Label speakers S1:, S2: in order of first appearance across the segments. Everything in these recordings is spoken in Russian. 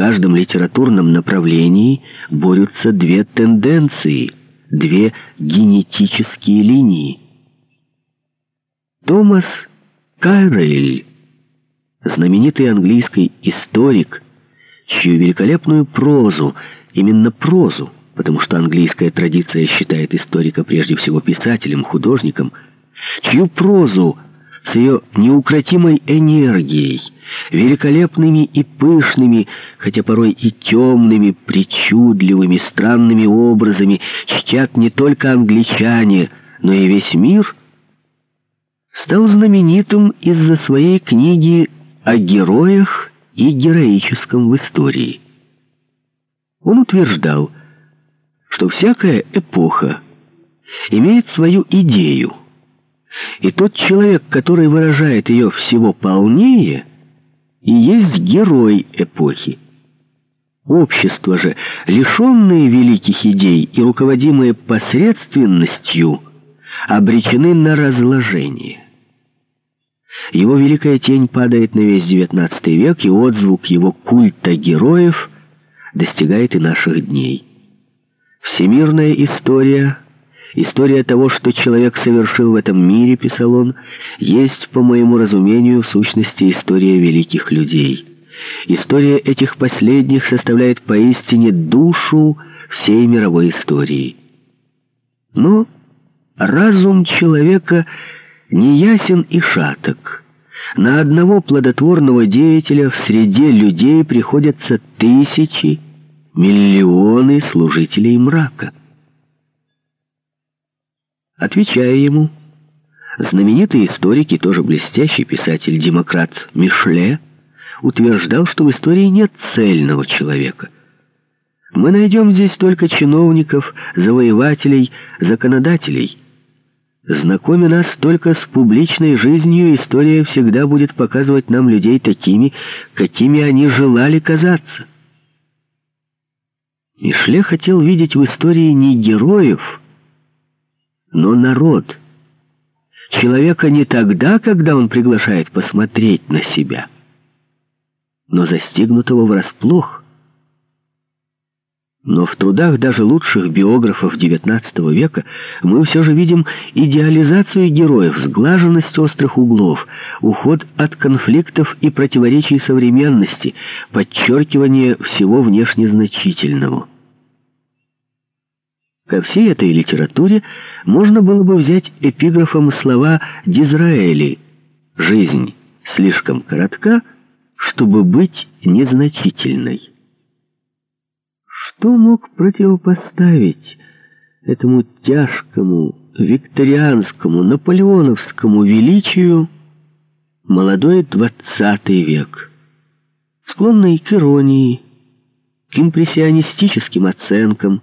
S1: каждом литературном направлении борются две тенденции, две генетические линии. Томас Кайрель, знаменитый английский историк, чью великолепную прозу, именно прозу, потому что английская традиция считает историка прежде всего писателем, художником, чью прозу с ее неукротимой энергией, великолепными и пышными, хотя порой и темными, причудливыми, странными образами чтят не только англичане, но и весь мир, стал знаменитым из-за своей книги о героях и героическом в истории. Он утверждал, что всякая эпоха имеет свою идею, и тот человек, который выражает ее всего полнее, и есть герой эпохи. Общество же, лишенные великих идей и руководимые посредственностью, обречены на разложение. Его великая тень падает на весь XIX век, и отзвук его культа героев достигает и наших дней. Всемирная история — История того, что человек совершил в этом мире, писал он, есть, по моему разумению, в сущности история великих людей. История этих последних составляет поистине душу всей мировой истории. Но разум человека неясен и шаток. На одного плодотворного деятеля в среде людей приходятся тысячи, миллионы служителей мрака. Отвечая ему, знаменитый историк и тоже блестящий писатель-демократ Мишле утверждал, что в истории нет цельного человека. Мы найдем здесь только чиновников, завоевателей, законодателей. Знакомя нас только с публичной жизнью, история всегда будет показывать нам людей такими, какими они желали казаться. Мишле хотел видеть в истории не героев, но народ. Человека не тогда, когда он приглашает посмотреть на себя, но застигнутого врасплох. Но в трудах даже лучших биографов XIX века мы все же видим идеализацию героев, сглаженность острых углов, уход от конфликтов и противоречий современности, подчеркивание всего внешне значительного. Ко всей этой литературе можно было бы взять эпиграфом слова Дизраэли «Жизнь слишком коротка, чтобы быть незначительной». Что мог противопоставить этому тяжкому, викторианскому, наполеоновскому величию молодой двадцатый век, склонный к иронии, к импрессионистическим оценкам,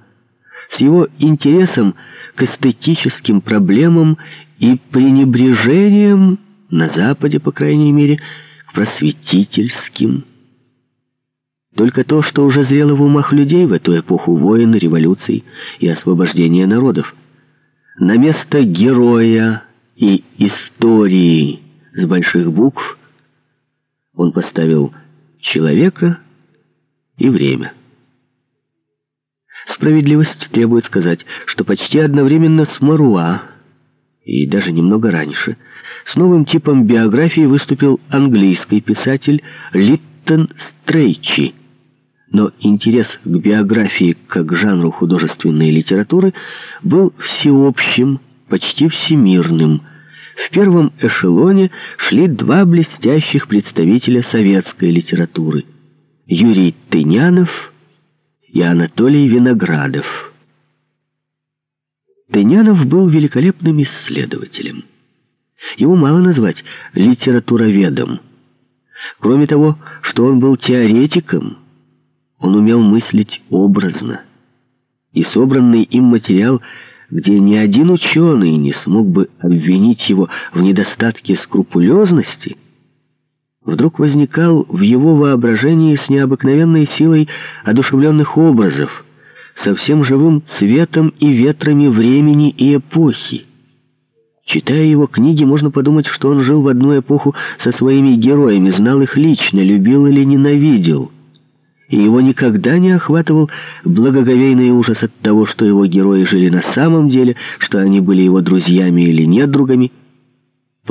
S1: с его интересом к эстетическим проблемам и пренебрежением, на Западе, по крайней мере, к просветительским. Только то, что уже зрело в умах людей в эту эпоху войн, революций и освобождения народов. На место героя и истории с больших букв он поставил человека и время. Справедливость требует сказать, что почти одновременно с Маруа, и даже немного раньше, с новым типом биографии выступил английский писатель Литтон Стрейчи. Но интерес к биографии как жанру художественной литературы был всеобщим, почти всемирным. В первом эшелоне шли два блестящих представителя советской литературы – Юрий Тынянов – и Анатолий Виноградов. Тынянов был великолепным исследователем. Его мало назвать литературоведом. Кроме того, что он был теоретиком, он умел мыслить образно. И собранный им материал, где ни один ученый не смог бы обвинить его в недостатке скрупулезности – вдруг возникал в его воображении с необыкновенной силой одушевленных образов, со всем живым цветом и ветрами времени и эпохи. Читая его книги, можно подумать, что он жил в одну эпоху со своими героями, знал их лично, любил или ненавидел. и его никогда не охватывал благоговейный ужас от того, что его герои жили на самом деле, что они были его друзьями или недругами,